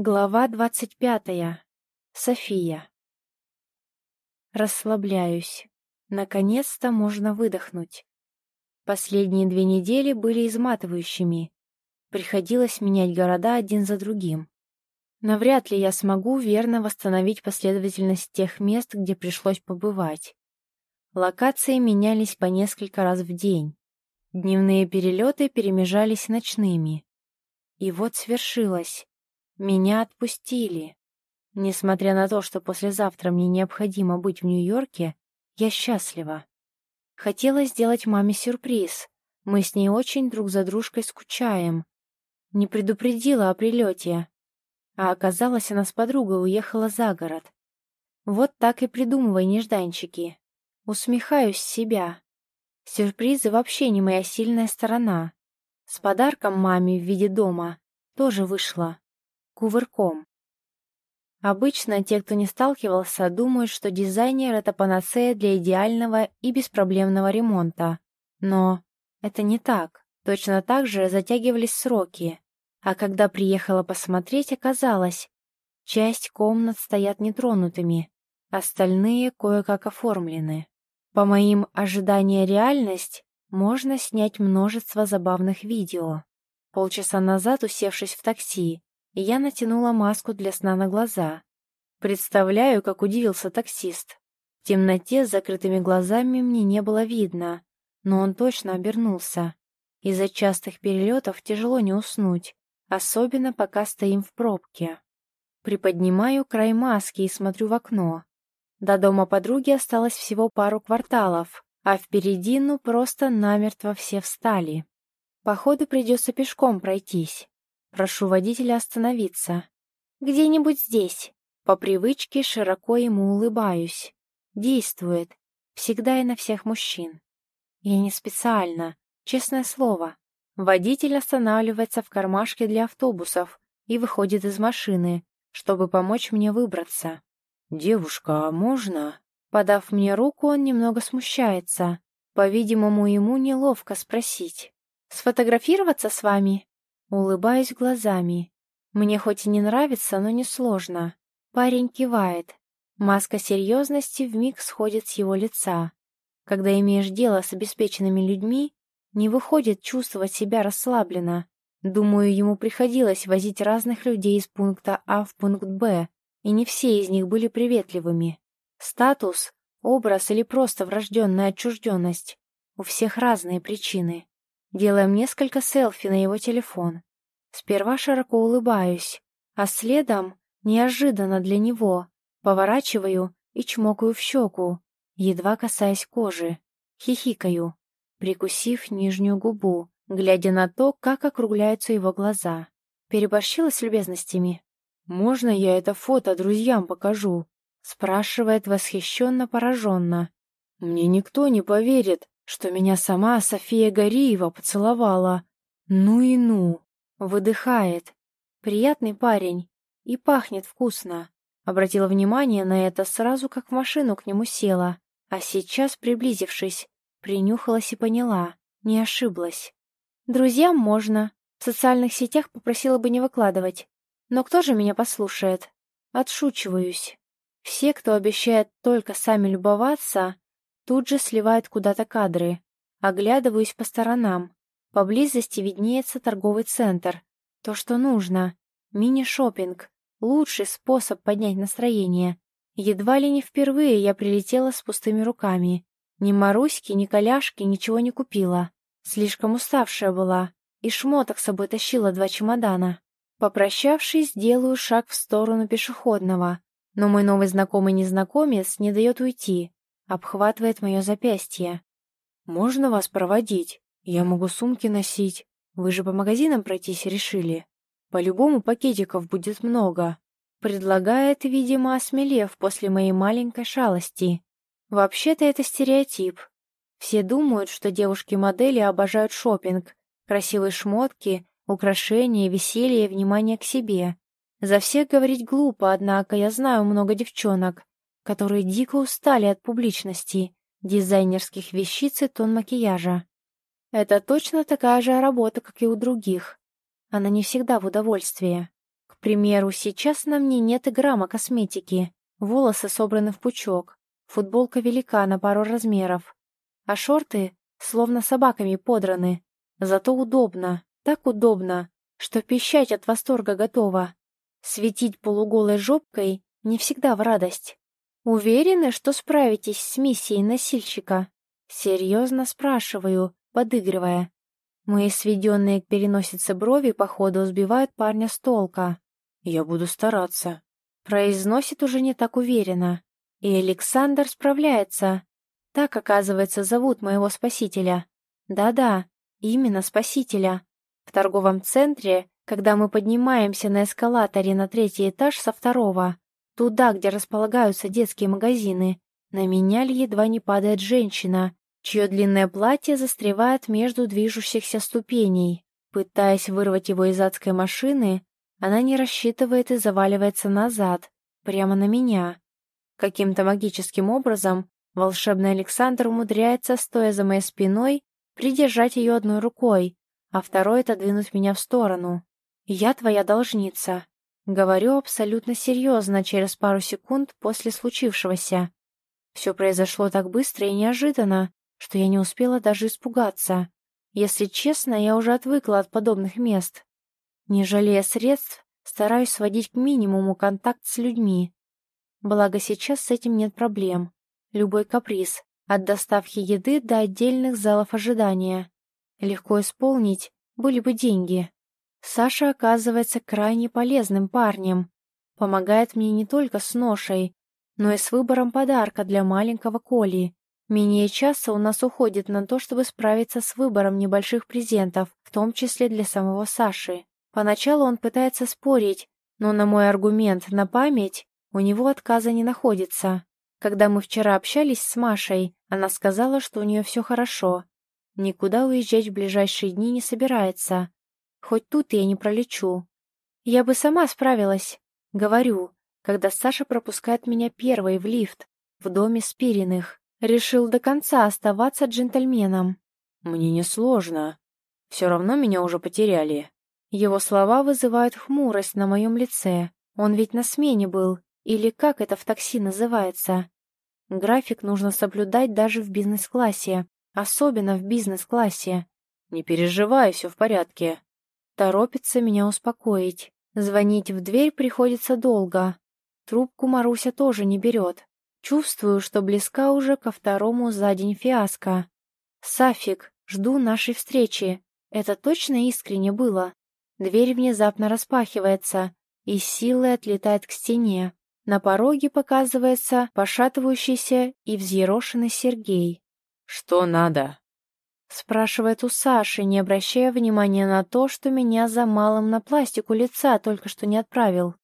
Глава двадцать пятая. София. Расслабляюсь. Наконец-то можно выдохнуть. Последние две недели были изматывающими. Приходилось менять города один за другим. Навряд ли я смогу верно восстановить последовательность тех мест, где пришлось побывать. Локации менялись по несколько раз в день. Дневные перелеты перемежались ночными. И вот свершилось. Меня отпустили. Несмотря на то, что послезавтра мне необходимо быть в Нью-Йорке, я счастлива. Хотела сделать маме сюрприз. Мы с ней очень друг за дружкой скучаем. Не предупредила о прилете. А оказалось, она с подругой уехала за город. Вот так и придумывай нежданчики. Усмехаюсь себя. Сюрпризы вообще не моя сильная сторона. С подарком маме в виде дома тоже вышла кувырком. Обычно те, кто не сталкивался, думают, что дизайнер — это панацея для идеального и беспроблемного ремонта. Но это не так. Точно так же затягивались сроки. А когда приехала посмотреть, оказалось, часть комнат стоят нетронутыми, остальные кое-как оформлены. По моим ожиданиям реальность можно снять множество забавных видео. Полчаса назад, усевшись в такси, я натянула маску для сна на глаза. Представляю, как удивился таксист. В темноте с закрытыми глазами мне не было видно, но он точно обернулся. Из-за частых перелетов тяжело не уснуть, особенно пока стоим в пробке. Приподнимаю край маски и смотрю в окно. До дома подруги осталось всего пару кварталов, а впереди ну просто намертво все встали. Походу придется пешком пройтись. Прошу водителя остановиться. Где-нибудь здесь. По привычке широко ему улыбаюсь. Действует. Всегда и на всех мужчин. Я не специально, честное слово. Водитель останавливается в кармашке для автобусов и выходит из машины, чтобы помочь мне выбраться. «Девушка, а можно?» Подав мне руку, он немного смущается. По-видимому, ему неловко спросить. «Сфотографироваться с вами?» Улыбаюсь глазами. Мне хоть и не нравится, но не сложно. Парень кивает. Маска серьезности вмиг сходит с его лица. Когда имеешь дело с обеспеченными людьми, не выходит чувствовать себя расслабленно. Думаю, ему приходилось возить разных людей из пункта А в пункт Б, и не все из них были приветливыми. Статус, образ или просто врожденная отчужденность. У всех разные причины. Делаем несколько селфи на его телефон. Сперва широко улыбаюсь, а следом, неожиданно для него, поворачиваю и чмокаю в щеку, едва касаясь кожи, хихикаю, прикусив нижнюю губу, глядя на то, как округляются его глаза. Переборщила с любезностями. «Можно я это фото друзьям покажу?» спрашивает восхищенно пораженно. «Мне никто не поверит, что меня сама София Гориева поцеловала. Ну и ну. Выдыхает. Приятный парень. И пахнет вкусно. Обратила внимание на это сразу, как в машину к нему села. А сейчас, приблизившись, принюхалась и поняла. Не ошиблась. Друзьям можно. В социальных сетях попросила бы не выкладывать. Но кто же меня послушает? Отшучиваюсь. Все, кто обещает только сами любоваться, Тут же сливает куда-то кадры. Оглядываюсь по сторонам. Поблизости виднеется торговый центр. То, что нужно. Мини-шоппинг. Лучший способ поднять настроение. Едва ли не впервые я прилетела с пустыми руками. Ни Маруськи, ни коляшки ничего не купила. Слишком уставшая была. И шмоток с собой тащила два чемодана. Попрощавшись, делаю шаг в сторону пешеходного. Но мой новый знакомый-незнакомец не дает уйти обхватывает мое запястье. «Можно вас проводить? Я могу сумки носить. Вы же по магазинам пройтись решили. По-любому пакетиков будет много». Предлагает, видимо, осмелев после моей маленькой шалости. Вообще-то это стереотип. Все думают, что девушки-модели обожают шопинг, красивые шмотки, украшения, веселье и внимание к себе. За всех говорить глупо, однако я знаю много девчонок, которые дико устали от публичности, дизайнерских вещиц и тон макияжа. Это точно такая же работа, как и у других. Она не всегда в удовольствие. К К примеру, сейчас на мне нет и грамма косметики. Волосы собраны в пучок. Футболка велика на пару размеров. А шорты словно собаками подраны. Зато удобно, так удобно, что пищать от восторга готова. Светить полуголой жопкой не всегда в радость. Уверены, что справитесь с миссией носильщика? Серьезно спрашиваю, подыгрывая. Мои сведенные к переносице брови, походу, сбивают парня с толка. «Я буду стараться», — произносит уже не так уверенно. И Александр справляется. Так, оказывается, зовут моего спасителя. Да-да, именно спасителя. В торговом центре, когда мы поднимаемся на эскалаторе на третий этаж со второго, туда, где располагаются детские магазины, на меня едва не падает женщина, чье длинное платье застревает между движущихся ступеней. Пытаясь вырвать его из адской машины, она не рассчитывает и заваливается назад, прямо на меня. Каким-то магическим образом волшебный Александр умудряется, стоя за моей спиной, придержать ее одной рукой, а второй отодвинуть меня в сторону. «Я твоя должница», — говорю абсолютно серьезно через пару секунд после случившегося. Все произошло так быстро и неожиданно, что я не успела даже испугаться. Если честно, я уже отвыкла от подобных мест. Не жалея средств, стараюсь сводить к минимуму контакт с людьми. Благо сейчас с этим нет проблем. Любой каприз, от доставки еды до отдельных залов ожидания. Легко исполнить были бы деньги. Саша оказывается крайне полезным парнем. Помогает мне не только с ношей, но и с выбором подарка для маленького Коли. Менее часа у нас уходит на то, чтобы справиться с выбором небольших презентов, в том числе для самого Саши. Поначалу он пытается спорить, но на мой аргумент на память у него отказа не находится. Когда мы вчера общались с Машей, она сказала, что у нее все хорошо. Никуда уезжать в ближайшие дни не собирается. Хоть тут я не пролечу. Я бы сама справилась. Говорю, когда Саша пропускает меня первой в лифт в доме Спириных. Решил до конца оставаться джентльменом. «Мне несложно. Все равно меня уже потеряли». Его слова вызывают хмурость на моем лице. Он ведь на смене был, или как это в такси называется. График нужно соблюдать даже в бизнес-классе, особенно в бизнес-классе. «Не переживай, все в порядке». Торопится меня успокоить. Звонить в дверь приходится долго. Трубку Маруся тоже не берет. Чувствую, что близка уже ко второму за день фиаско. Сафик, жду нашей встречи. Это точно искренне было? Дверь внезапно распахивается и силой отлетает к стене. На пороге показывается пошатывающийся и взъерошенный Сергей. «Что надо?» Спрашивает у Саши, не обращая внимания на то, что меня за малым на пластику лица только что не отправил.